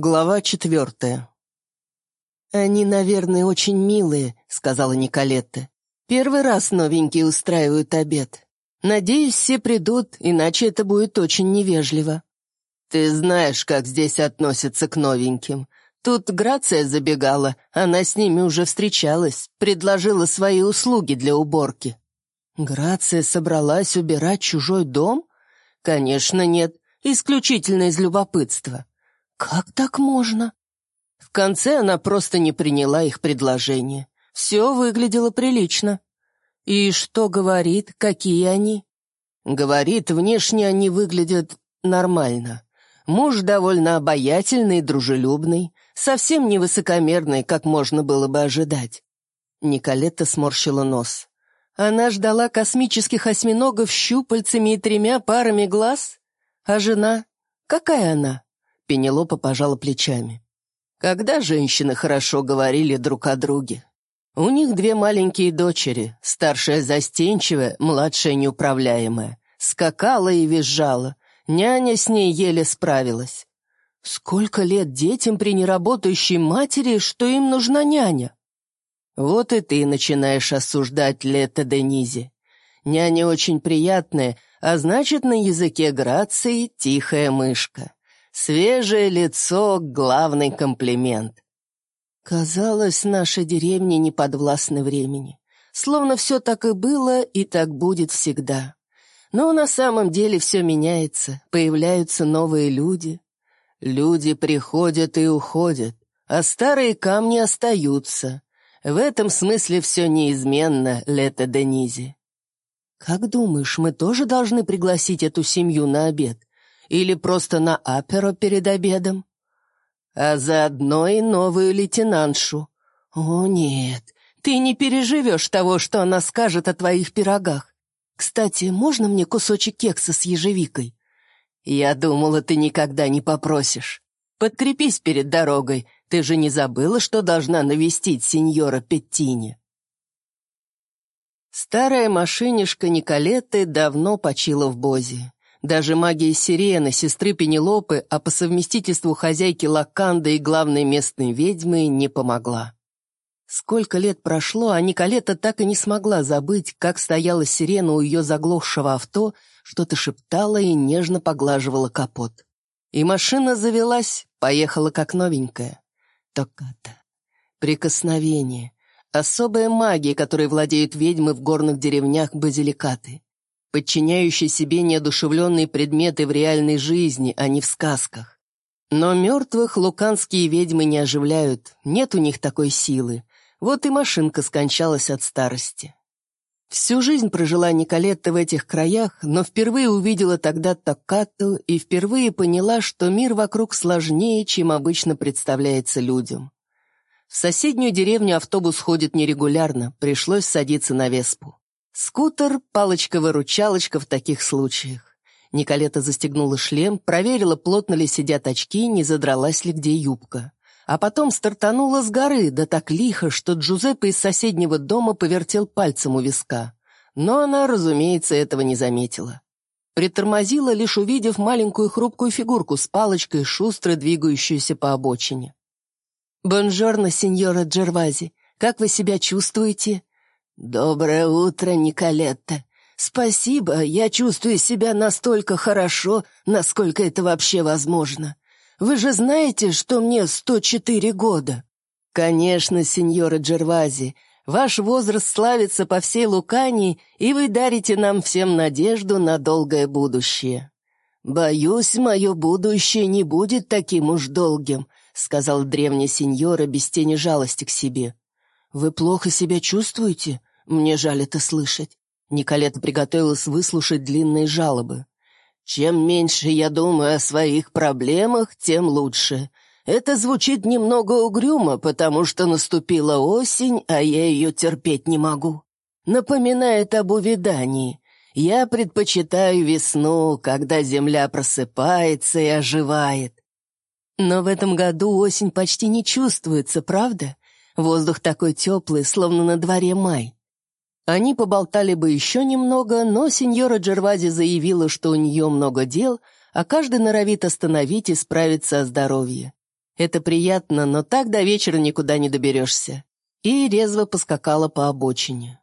Глава четвертая. «Они, наверное, очень милые», — сказала Николетта. «Первый раз новенькие устраивают обед. Надеюсь, все придут, иначе это будет очень невежливо». «Ты знаешь, как здесь относятся к новеньким. Тут Грация забегала, она с ними уже встречалась, предложила свои услуги для уборки». «Грация собралась убирать чужой дом?» «Конечно, нет, исключительно из любопытства». Как так можно? В конце она просто не приняла их предложение. Все выглядело прилично. И что говорит, какие они? Говорит, внешне они выглядят нормально. Муж довольно обаятельный и дружелюбный, совсем не высокомерный, как можно было бы ожидать. Николетта сморщила нос. Она ждала космических осьминогов щупальцами и тремя парами глаз? А жена? Какая она? Пенелопа пожала плечами. Когда женщины хорошо говорили друг о друге? У них две маленькие дочери, старшая застенчивая, младшая неуправляемая. Скакала и визжала. Няня с ней еле справилась. Сколько лет детям при неработающей матери, что им нужна няня? Вот и ты начинаешь осуждать Лето Денизи. Няня очень приятная, а значит, на языке Грации тихая мышка. Свежее лицо — главный комплимент. Казалось, наша деревня не подвластна времени. Словно все так и было, и так будет всегда. Но на самом деле все меняется, появляются новые люди. Люди приходят и уходят, а старые камни остаются. В этом смысле все неизменно, Лето Денизи. «Как думаешь, мы тоже должны пригласить эту семью на обед?» Или просто на аперо перед обедом? А заодно и новую лейтенантшу. О, нет, ты не переживешь того, что она скажет о твоих пирогах. Кстати, можно мне кусочек кекса с ежевикой? Я думала, ты никогда не попросишь. Подкрепись перед дорогой, ты же не забыла, что должна навестить сеньора Петтини. Старая машинишка Николеты давно почила в Бозе. Даже магия Сирены, сестры Пенелопы, а по совместительству хозяйки Лаканды и главной местной ведьмы, не помогла. Сколько лет прошло, а Николета так и не смогла забыть, как стояла сирена у ее заглохшего авто, что-то шептала и нежно поглаживала капот. И машина завелась, поехала как новенькая. Токата. Прикосновение. Особая магия, которой владеют ведьмы в горных деревнях Базиликаты подчиняющий себе неодушевленные предметы в реальной жизни, а не в сказках. Но мертвых луканские ведьмы не оживляют, нет у них такой силы. Вот и машинка скончалась от старости. Всю жизнь прожила Николетта в этих краях, но впервые увидела тогда Токкату и впервые поняла, что мир вокруг сложнее, чем обычно представляется людям. В соседнюю деревню автобус ходит нерегулярно, пришлось садиться на Веспу. Скутер — палочка-выручалочка в таких случаях. Николета застегнула шлем, проверила, плотно ли сидят очки, не задралась ли где юбка. А потом стартанула с горы, да так лихо, что Джузеппе из соседнего дома повертел пальцем у виска. Но она, разумеется, этого не заметила. Притормозила, лишь увидев маленькую хрупкую фигурку с палочкой, шустро двигающуюся по обочине. «Бонжорно, сеньора Джервази. Как вы себя чувствуете?» «Доброе утро, Николетта. Спасибо, я чувствую себя настолько хорошо, насколько это вообще возможно. Вы же знаете, что мне 104 года?» «Конечно, сеньора Джервази. Ваш возраст славится по всей Лукании, и вы дарите нам всем надежду на долгое будущее». «Боюсь, мое будущее не будет таким уж долгим», сказал древняя сеньора без тени жалости к себе. «Вы плохо себя чувствуете? Мне жаль это слышать». Николета приготовилась выслушать длинные жалобы. «Чем меньше я думаю о своих проблемах, тем лучше. Это звучит немного угрюмо, потому что наступила осень, а я ее терпеть не могу. Напоминает об увядании. Я предпочитаю весну, когда земля просыпается и оживает. Но в этом году осень почти не чувствуется, правда? Воздух такой теплый, словно на дворе май. Они поболтали бы еще немного, но сеньора Джервази заявила, что у нее много дел, а каждый норовит остановить и справиться о здоровье. Это приятно, но так до вечера никуда не доберешься. И резво поскакала по обочине.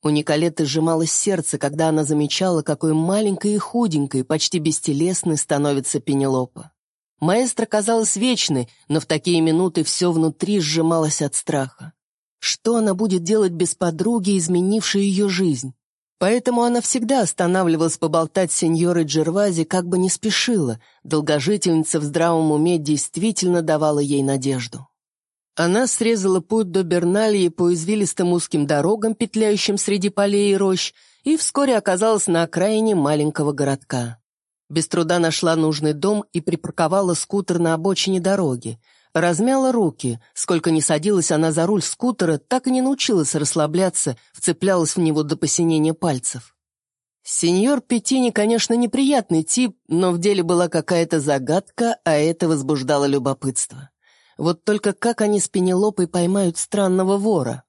У Николеты сжималось сердце, когда она замечала, какой маленькой и худенькой, почти бестелесной становится Пенелопа. Маэстро казалась вечной, но в такие минуты все внутри сжималось от страха. Что она будет делать без подруги, изменившей ее жизнь? Поэтому она всегда останавливалась поболтать с сеньорой Джервази, как бы не спешила. Долгожительница в здравом уме действительно давала ей надежду. Она срезала путь до Бернальи по извилистым узким дорогам, петляющим среди полей и рощ, и вскоре оказалась на окраине маленького городка. Без труда нашла нужный дом и припарковала скутер на обочине дороги. Размяла руки. Сколько ни садилась она за руль скутера, так и не научилась расслабляться, вцеплялась в него до посинения пальцев. Сеньор Петини, конечно, неприятный тип, но в деле была какая-то загадка, а это возбуждало любопытство. Вот только как они с Пенелопой поймают странного вора?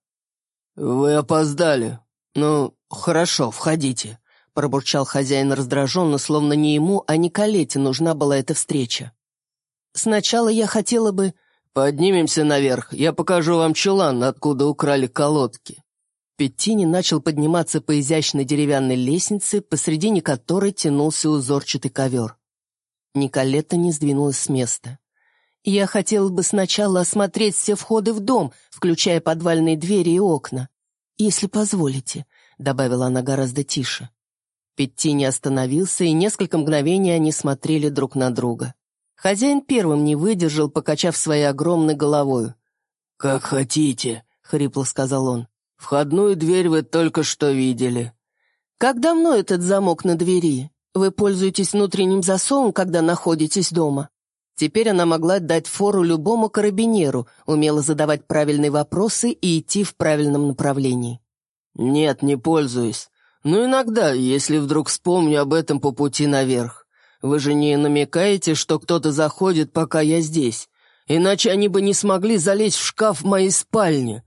«Вы опоздали. Ну, хорошо, входите», — пробурчал хозяин раздраженно, словно не ему, а Николете нужна была эта встреча. «Сначала я хотела бы...» «Поднимемся наверх, я покажу вам чулан, откуда украли колодки». Петтини начал подниматься по изящной деревянной лестнице, посредине которой тянулся узорчатый ковер. Николета не сдвинулась с места. Я хотела бы сначала осмотреть все входы в дом, включая подвальные двери и окна. Если позволите», — добавила она гораздо тише. Петти остановился, и несколько мгновений они смотрели друг на друга. Хозяин первым не выдержал, покачав своей огромной головой. «Как хотите», — хрипло сказал он. «Входную дверь вы только что видели». «Как давно этот замок на двери? Вы пользуетесь внутренним засовом, когда находитесь дома?» Теперь она могла дать фору любому карабинеру, умела задавать правильные вопросы и идти в правильном направлении. «Нет, не пользуюсь. Но иногда, если вдруг вспомню об этом по пути наверх. Вы же не намекаете, что кто-то заходит, пока я здесь? Иначе они бы не смогли залезть в шкаф в моей спальне».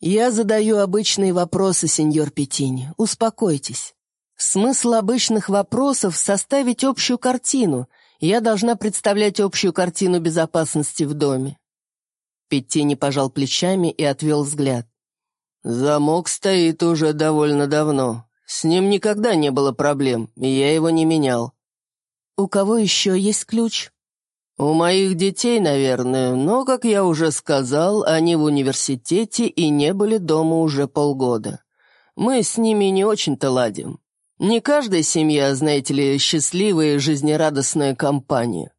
«Я задаю обычные вопросы, сеньор Петини. Успокойтесь. Смысл обычных вопросов — составить общую картину — я должна представлять общую картину безопасности в доме. Петтини пожал плечами и отвел взгляд. «Замок стоит уже довольно давно. С ним никогда не было проблем, и я его не менял». «У кого еще есть ключ?» «У моих детей, наверное, но, как я уже сказал, они в университете и не были дома уже полгода. Мы с ними не очень-то ладим. Не каждая семья, знаете ли, счастливая и жизнерадостная компания.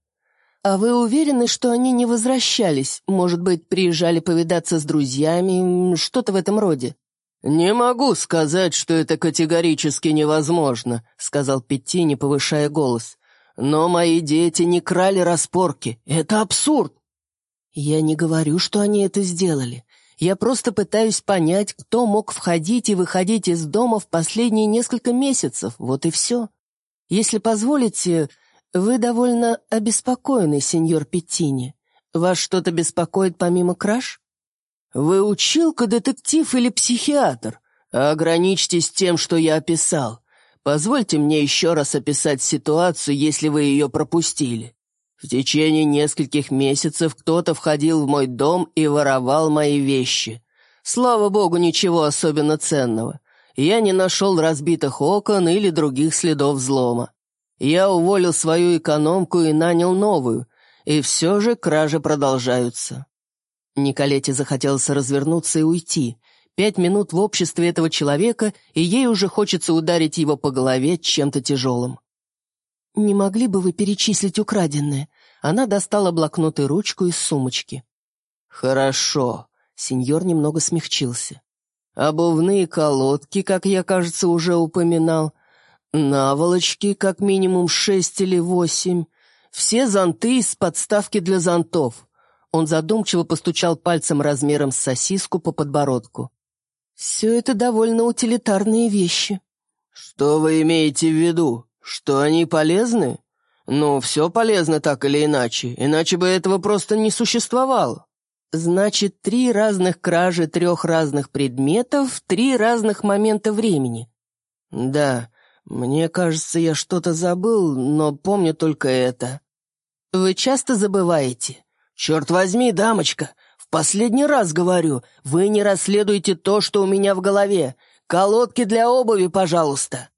А вы уверены, что они не возвращались? Может быть, приезжали повидаться с друзьями, что-то в этом роде? «Не могу сказать, что это категорически невозможно», — сказал Петти, не повышая голос. «Но мои дети не крали распорки. Это абсурд». «Я не говорю, что они это сделали. Я просто пытаюсь понять, кто мог входить и выходить из дома в последние несколько месяцев, вот и все. Если позволите, вы довольно обеспокоены, сеньор Петтини. Вас что-то беспокоит помимо краж? Вы училка, детектив или психиатр? Ограничьтесь тем, что я описал. Позвольте мне еще раз описать ситуацию, если вы ее пропустили. В течение нескольких месяцев кто-то входил в мой дом и воровал мои вещи. Слава богу, ничего особенно ценного. Я не нашел разбитых окон или других следов взлома. Я уволил свою экономку и нанял новую, и все же кражи продолжаются. Николете захотелось развернуться и уйти. Пять минут в обществе этого человека, и ей уже хочется ударить его по голове чем-то тяжелым. «Не могли бы вы перечислить украденное?» Она достала блокнот и ручку из сумочки. «Хорошо», — сеньор немного смягчился. «Обувные колодки, как я, кажется, уже упоминал, наволочки, как минимум шесть или восемь, все зонты из подставки для зонтов». Он задумчиво постучал пальцем размером с сосиску по подбородку. «Все это довольно утилитарные вещи». «Что вы имеете в виду?» «Что они полезны? Ну, все полезно так или иначе, иначе бы этого просто не существовало». «Значит, три разных кражи трех разных предметов, три разных момента времени». «Да, мне кажется, я что-то забыл, но помню только это». «Вы часто забываете?» «Черт возьми, дамочка, в последний раз говорю, вы не расследуете то, что у меня в голове. Колодки для обуви, пожалуйста».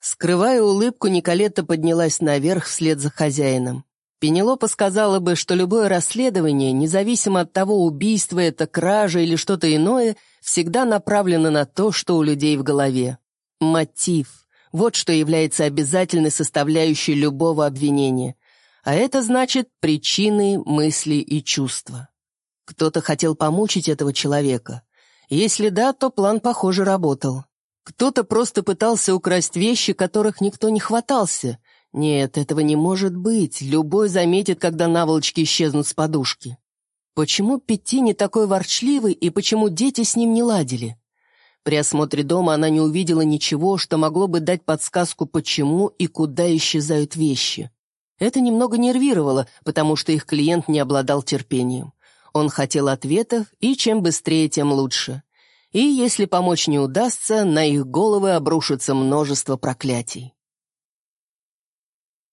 Скрывая улыбку, Николетта поднялась наверх вслед за хозяином. Пенелопа сказала бы, что любое расследование, независимо от того, убийство это, кража или что-то иное, всегда направлено на то, что у людей в голове. Мотив. Вот что является обязательной составляющей любого обвинения. А это значит причины, мысли и чувства. Кто-то хотел помучить этого человека. Если да, то план, похоже, работал. Кто-то просто пытался украсть вещи, которых никто не хватался. Нет, этого не может быть. Любой заметит, когда наволочки исчезнут с подушки. Почему Петти не такой ворчливый и почему дети с ним не ладили? При осмотре дома она не увидела ничего, что могло бы дать подсказку, почему и куда исчезают вещи. Это немного нервировало, потому что их клиент не обладал терпением. Он хотел ответов, и чем быстрее, тем лучше и, если помочь не удастся, на их головы обрушится множество проклятий.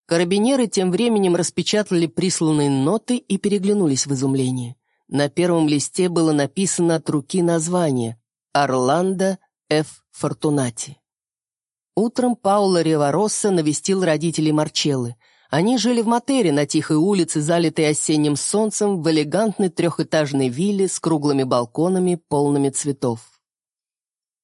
Карабинеры тем временем распечатали присланные ноты и переглянулись в изумлении. На первом листе было написано от руки название «Орландо Ф. Фортунати». Утром Пауло Реваросса навестил родителей Марчеллы. Они жили в Матере на тихой улице, залитой осенним солнцем, в элегантной трехэтажной вилле с круглыми балконами, полными цветов.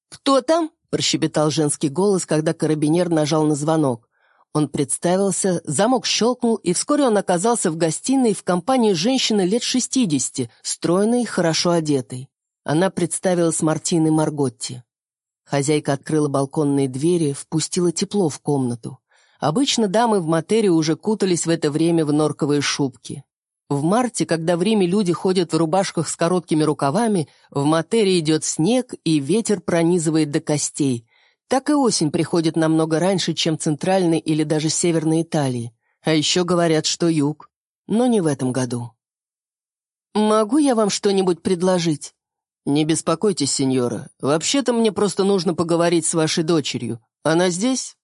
«Кто там?» – прощебетал женский голос, когда карабинер нажал на звонок. Он представился, замок щелкнул, и вскоре он оказался в гостиной в компании женщины лет шестидесяти, стройной, хорошо одетой. Она представилась Мартиной Марготти. Хозяйка открыла балконные двери, впустила тепло в комнату. Обычно дамы в материи уже кутались в это время в норковые шубки. В марте, когда в Риме люди ходят в рубашках с короткими рукавами, в материи идет снег, и ветер пронизывает до костей. Так и осень приходит намного раньше, чем центральной или даже северной Италии. А еще говорят, что юг. Но не в этом году. «Могу я вам что-нибудь предложить?» «Не беспокойтесь, сеньора. Вообще-то мне просто нужно поговорить с вашей дочерью. Она здесь?»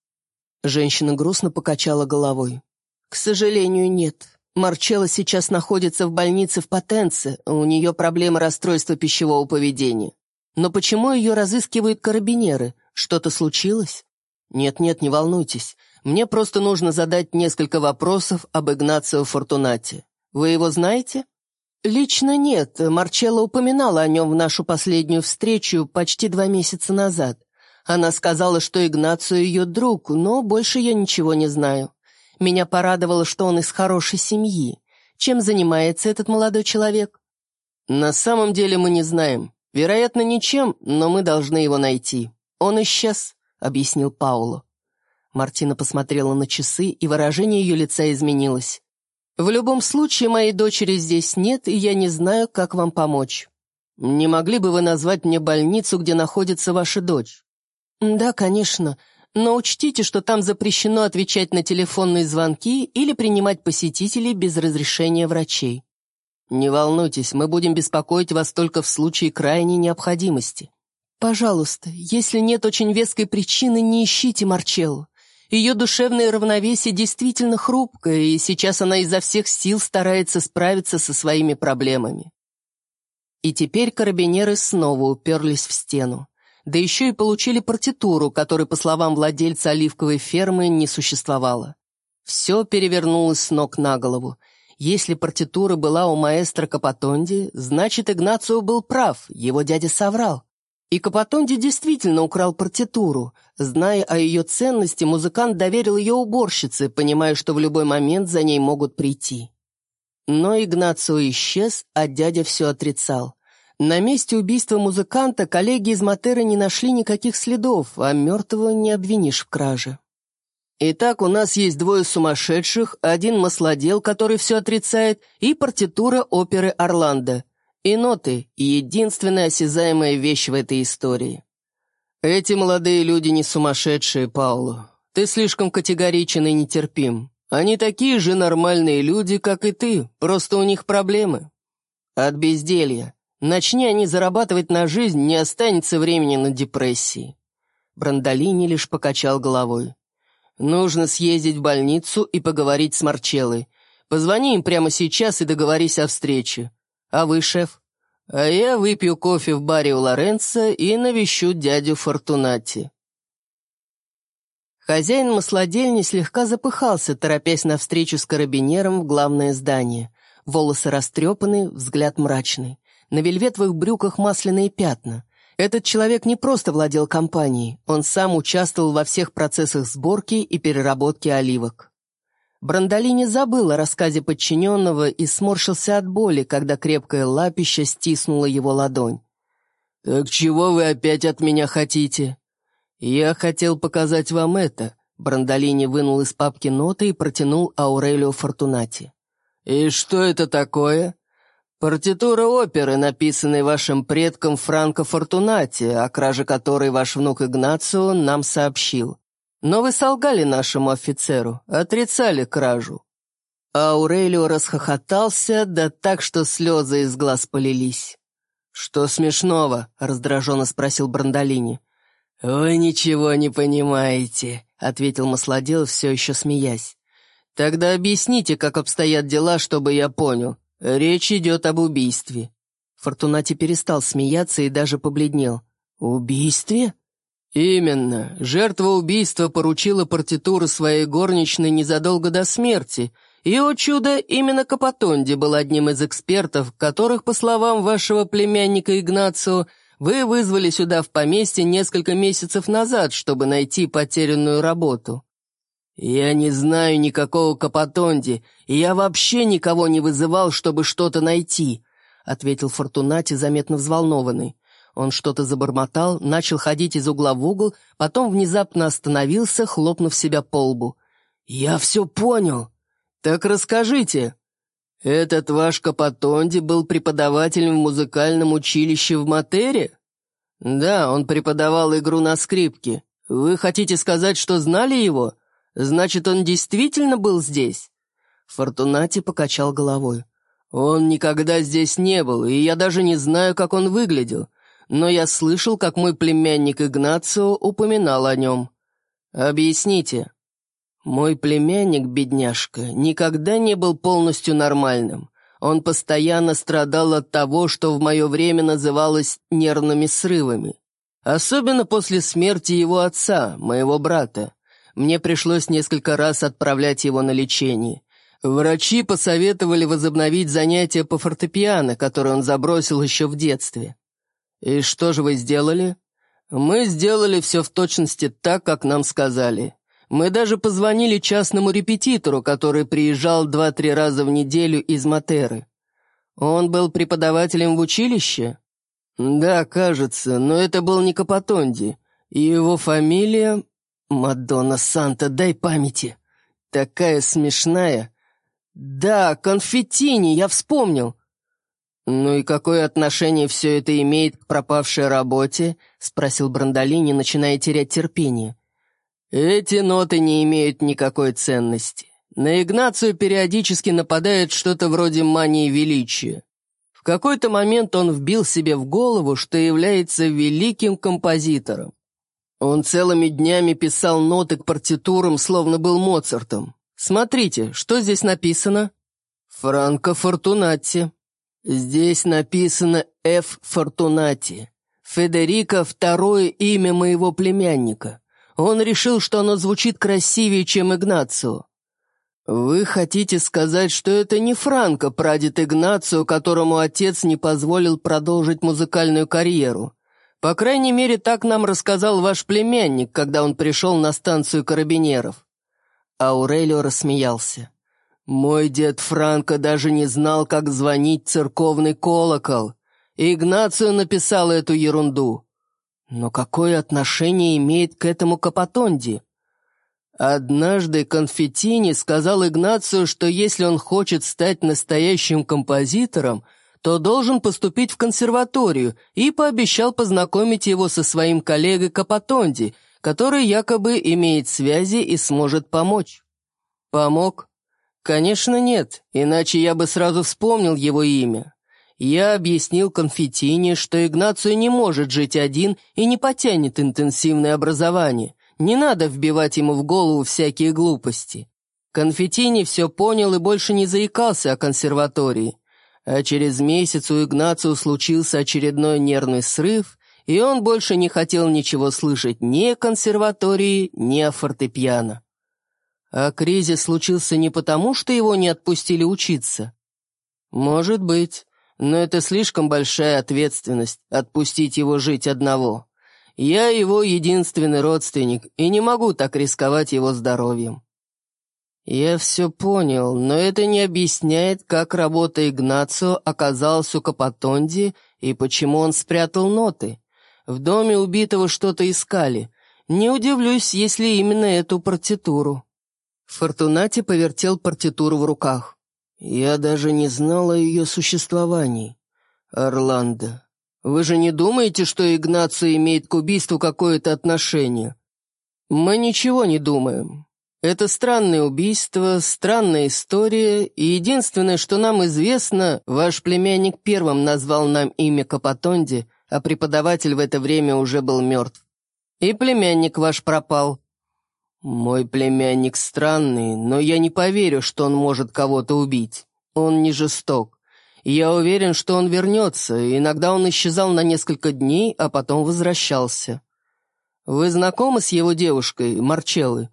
Женщина грустно покачала головой. «К сожалению, нет. Марчелла сейчас находится в больнице в Потенце, у нее проблемы расстройства пищевого поведения. Но почему ее разыскивают карабинеры? Что-то случилось? Нет-нет, не волнуйтесь. Мне просто нужно задать несколько вопросов об Игнацио Фортунате. Вы его знаете? Лично нет. Марчелла упоминала о нем в нашу последнюю встречу почти два месяца назад. Она сказала, что Игнацио ее друг, но больше я ничего не знаю. Меня порадовало, что он из хорошей семьи. Чем занимается этот молодой человек? На самом деле мы не знаем. Вероятно, ничем, но мы должны его найти. Он исчез, объяснил Пауло. Мартина посмотрела на часы, и выражение ее лица изменилось. «В любом случае, моей дочери здесь нет, и я не знаю, как вам помочь. Не могли бы вы назвать мне больницу, где находится ваша дочь?» «Да, конечно. Но учтите, что там запрещено отвечать на телефонные звонки или принимать посетителей без разрешения врачей. Не волнуйтесь, мы будем беспокоить вас только в случае крайней необходимости. Пожалуйста, если нет очень веской причины, не ищите Марчеллу. Ее душевное равновесие действительно хрупкое, и сейчас она изо всех сил старается справиться со своими проблемами. И теперь карабинеры снова уперлись в стену да еще и получили партитуру, которой, по словам владельца оливковой фермы, не существовало. Все перевернулось с ног на голову. Если партитура была у маэстро Капотонди, значит, Игнацио был прав, его дядя соврал. И Капотонди действительно украл партитуру. Зная о ее ценности, музыкант доверил ее уборщице, понимая, что в любой момент за ней могут прийти. Но Игнацио исчез, а дядя все отрицал. На месте убийства музыканта коллеги из Матеры не нашли никаких следов, а мертвого не обвинишь в краже. Итак, у нас есть двое сумасшедших, один маслодел, который все отрицает, и партитура оперы «Орландо». И ноты — единственная осязаемая вещь в этой истории. Эти молодые люди не сумасшедшие, Пауло. Ты слишком категоричен и нетерпим. Они такие же нормальные люди, как и ты, просто у них проблемы. От безделья, Начни они зарабатывать на жизнь, не останется времени на депрессии. Брандолини лишь покачал головой. Нужно съездить в больницу и поговорить с Марчеллой. Позвони им прямо сейчас и договорись о встрече. А вы, шеф? А я выпью кофе в баре у Лоренца и навещу дядю Фортунати». Хозяин маслодельни слегка запыхался, торопясь навстречу с карабинером в главное здание. Волосы растрепаны, взгляд мрачный. На вельветовых брюках масляные пятна. Этот человек не просто владел компанией, он сам участвовал во всех процессах сборки и переработки оливок. Брандолини забыл о рассказе подчиненного и сморщился от боли, когда крепкое лапище стиснуло его ладонь. «Так чего вы опять от меня хотите?» «Я хотел показать вам это», — Брандолини вынул из папки ноты и протянул Аурелио Фортунати. «И что это такое?» «Партитура оперы, написанной вашим предком Франко Фортунати, о краже которой ваш внук Игнацио нам сообщил. Но вы солгали нашему офицеру, отрицали кражу». Аурелио расхохотался, да так, что слезы из глаз полились. «Что смешного?» — раздраженно спросил Брандолини. «Вы ничего не понимаете», — ответил маслодел, все еще смеясь. «Тогда объясните, как обстоят дела, чтобы я понял. Речь идет об убийстве». Фортунати перестал смеяться и даже побледнел. «Убийстве?» «Именно. Жертва убийства поручила партитуру своей горничной незадолго до смерти, и, о чудо, именно Капотонди был одним из экспертов, которых, по словам вашего племянника Игнацио, вы вызвали сюда в поместье несколько месяцев назад, чтобы найти потерянную работу. Я не знаю никакого Капотонди, и я вообще никого не вызывал, чтобы что-то найти», ответил Фортунати, заметно взволнованный. Он что-то забормотал, начал ходить из угла в угол, потом внезапно остановился, хлопнув себя по лбу. «Я все понял. Так расскажите». «Этот ваш Капотонди был преподавателем в музыкальном училище в Матере?» «Да, он преподавал игру на скрипке. Вы хотите сказать, что знали его? Значит, он действительно был здесь?» Фортунати покачал головой. «Он никогда здесь не был, и я даже не знаю, как он выглядел но я слышал, как мой племянник Игнацио упоминал о нем. Объясните. Мой племянник, бедняжка, никогда не был полностью нормальным. Он постоянно страдал от того, что в мое время называлось нервными срывами. Особенно после смерти его отца, моего брата. Мне пришлось несколько раз отправлять его на лечение. Врачи посоветовали возобновить занятия по фортепиано, которые он забросил еще в детстве. «И что же вы сделали?» «Мы сделали все в точности так, как нам сказали. Мы даже позвонили частному репетитору, который приезжал два-три раза в неделю из Матеры. Он был преподавателем в училище?» «Да, кажется, но это был не Капотонди. И его фамилия...» «Мадонна Санта, дай памяти. Такая смешная...» «Да, конфеттини, я вспомнил. «Ну и какое отношение все это имеет к пропавшей работе?» — спросил Брандолини, начиная терять терпение. «Эти ноты не имеют никакой ценности. На Игнацию периодически нападает что-то вроде мании величия. В какой-то момент он вбил себе в голову, что является великим композитором. Он целыми днями писал ноты к партитурам, словно был Моцартом. Смотрите, что здесь написано?» «Франко Фортунатти», Здесь написано «Ф. Фортунати». Федерико — второе имя моего племянника. Он решил, что оно звучит красивее, чем Игнацио. Вы хотите сказать, что это не Франко, прадед Игнацио, которому отец не позволил продолжить музыкальную карьеру? По крайней мере, так нам рассказал ваш племянник, когда он пришел на станцию карабинеров. Аурелио рассмеялся. Мой дед Франко даже не знал, как звонить церковный колокол. Игнацио написал эту ерунду. Но какое отношение имеет к этому Капотонди? Однажды Конфеттини сказал Игнацио, что если он хочет стать настоящим композитором, то должен поступить в консерваторию и пообещал познакомить его со своим коллегой Капотонди, который якобы имеет связи и сможет помочь. Помог. «Конечно нет, иначе я бы сразу вспомнил его имя. Я объяснил Конфетине, что Игнацио не может жить один и не потянет интенсивное образование. Не надо вбивать ему в голову всякие глупости. Конфетини все понял и больше не заикался о консерватории. А через месяц у Игнацио случился очередной нервный срыв, и он больше не хотел ничего слышать ни о консерватории, ни о фортепиано. А кризис случился не потому, что его не отпустили учиться. Может быть, но это слишком большая ответственность — отпустить его жить одного. Я его единственный родственник и не могу так рисковать его здоровьем. «Я все понял, но это не объясняет, как работа Игнацио оказалась у Капотонди и почему он спрятал ноты. В доме убитого что-то искали. Не удивлюсь, если именно эту партитуру». Фортунати повертел партитуру в руках. «Я даже не знал о ее существовании. Орландо, вы же не думаете, что Игнацио имеет к убийству какое-то отношение?» «Мы ничего не думаем. Это странное убийство, странная история, и единственное, что нам известно, ваш племянник первым назвал нам имя Капотонди, а преподаватель в это время уже был мертв. И племянник ваш пропал. Мой племянник странный, но я не поверю, что он может кого-то убить. Он не жесток. Я уверен, что он вернется, иногда он исчезал на несколько дней, а потом возвращался. Вы знакомы с его девушкой, Марчеллой?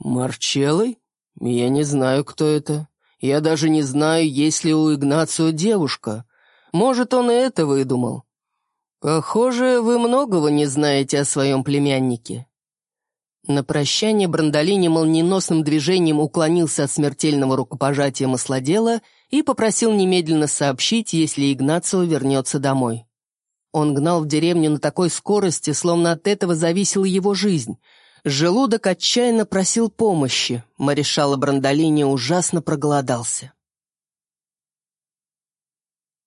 «Марчеллой? Я не знаю, кто это. Я даже не знаю, есть ли у Игнацио девушка. Может, он и это выдумал. Похоже, вы многого не знаете о своем племяннике». На прощание Брандолини молниеносным движением уклонился от смертельного рукопожатия маслодела и попросил немедленно сообщить, если Игнацио вернется домой. Он гнал в деревню на такой скорости, словно от этого зависела его жизнь — Желудок отчаянно просил помощи. Маришала Брандолини ужасно проголодался.